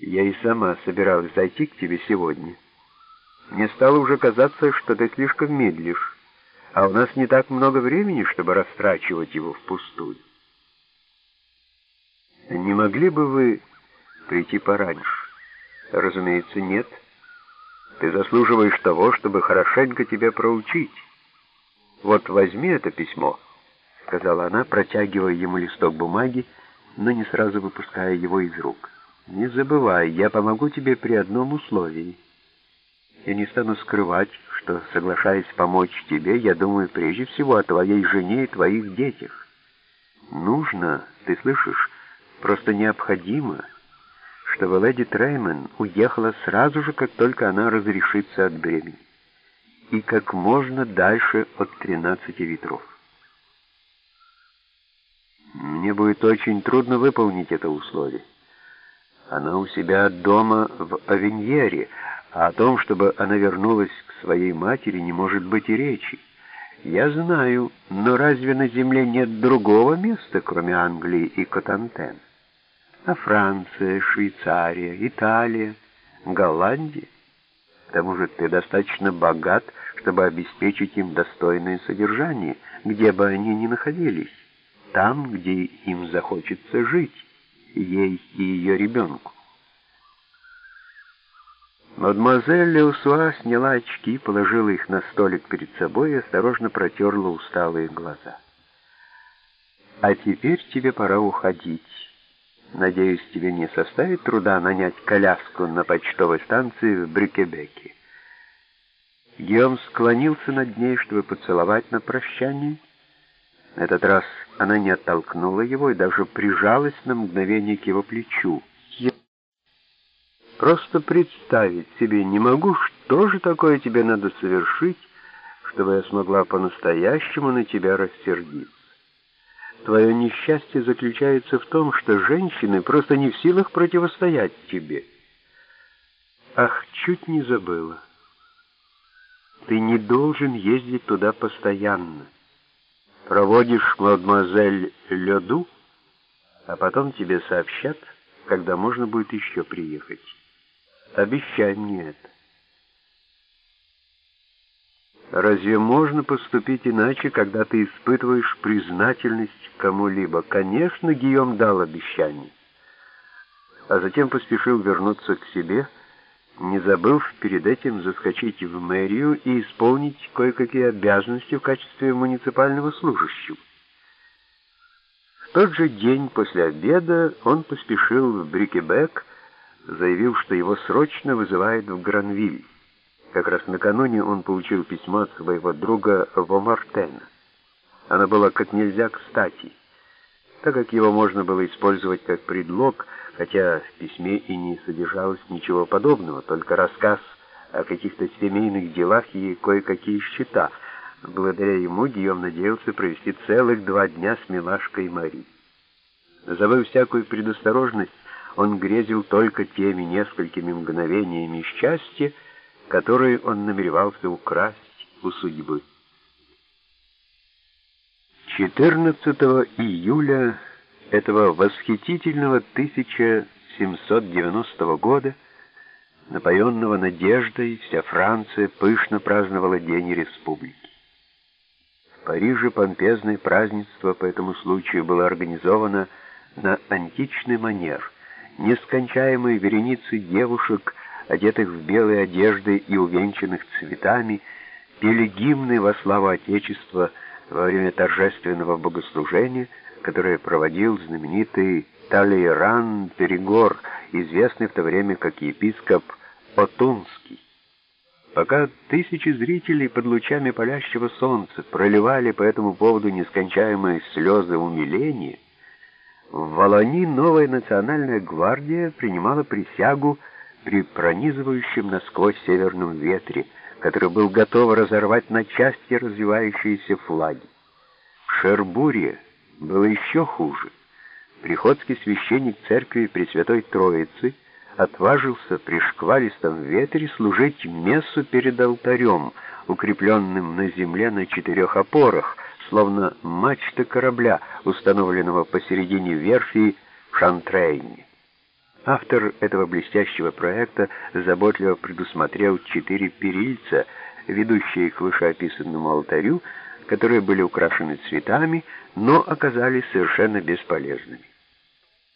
Я и сама собиралась зайти к тебе сегодня. Мне стало уже казаться, что ты слишком медлишь, а у нас не так много времени, чтобы растрачивать его впустую. Не могли бы вы прийти пораньше? Разумеется, нет. Ты заслуживаешь того, чтобы хорошенько тебя проучить. Вот возьми это письмо, сказала она, протягивая ему листок бумаги, но не сразу выпуская его из рук. Не забывай, я помогу тебе при одном условии. Я не стану скрывать, что, соглашаясь помочь тебе, я думаю прежде всего о твоей жене и твоих детях. Нужно, ты слышишь, просто необходимо, чтобы леди Трейман уехала сразу же, как только она разрешится от бремени, и как можно дальше от тринадцати ветров. Мне будет очень трудно выполнить это условие. Она у себя дома в Авеньере, а о том, чтобы она вернулась к своей матери, не может быть и речи. Я знаю, но разве на земле нет другого места, кроме Англии и Котантен? А Франция, Швейцария, Италия, Голландия? К тому же ты достаточно богат, чтобы обеспечить им достойное содержание, где бы они ни находились, там, где им захочется жить ей и ее ребенку. Мадемуазель Леусуа сняла очки, положила их на столик перед собой и осторожно протерла усталые глаза. «А теперь тебе пора уходить. Надеюсь, тебе не составит труда нанять коляску на почтовой станции в Брикебеке». Гиом склонился над ней, чтобы поцеловать на прощание, на этот раз она не оттолкнула его и даже прижалась на мгновение к его плечу. Я просто представить себе не могу, что же такое тебе надо совершить, чтобы я смогла по-настоящему на тебя рассердиться. Твое несчастье заключается в том, что женщины просто не в силах противостоять тебе. Ах, чуть не забыла. Ты не должен ездить туда постоянно проводишь мадемуазель Леду, а потом тебе сообщат, когда можно будет еще приехать. Обещай мне это. Разве можно поступить иначе, когда ты испытываешь признательность кому-либо? Конечно, Гийом дал обещание. А затем поспешил вернуться к себе, не забыв перед этим заскочить в мэрию и исполнить кое-какие обязанности в качестве муниципального служащего. В тот же день после обеда он поспешил в Брикебек, заявив, что его срочно вызывают в Гранвиль. Как раз накануне он получил письмо от своего друга Вомартена. Оно было как нельзя кстати, так как его можно было использовать как предлог – хотя в письме и не содержалось ничего подобного, только рассказ о каких-то семейных делах и кое-какие счета. Благодаря ему Гийом надеялся провести целых два дня с милашкой Мари. Забыв всякую предосторожность, он грезил только теми несколькими мгновениями счастья, которые он намеревался украсть у судьбы. 14 июля этого восхитительного 1790 года, напоенного надеждой, вся Франция пышно праздновала День Республики. В Париже помпезное празднество по этому случаю было организовано на античный манер. Нескончаемые вереницы девушек, одетых в белые одежды и увенчанных цветами, пели гимны во славу Отечества во время торжественного богослужения, которое проводил знаменитый Талейран Перегор, известный в то время как епископ Отунский. Пока тысячи зрителей под лучами палящего солнца проливали по этому поводу нескончаемые слезы умиления, в Волони новая национальная гвардия принимала присягу при пронизывающем насквозь северном ветре, который был готов разорвать на части развивающиеся флаги. В Шербуре было еще хуже. Приходский священник церкви Пресвятой Троицы отважился при шквалистом ветре служить мессу перед алтарем, укрепленным на земле на четырех опорах, словно мачта корабля, установленного посередине верфи в Шантрейне. Автор этого блестящего проекта заботливо предусмотрел четыре перильца, ведущие к вышеописанному алтарю, которые были украшены цветами, но оказались совершенно бесполезными.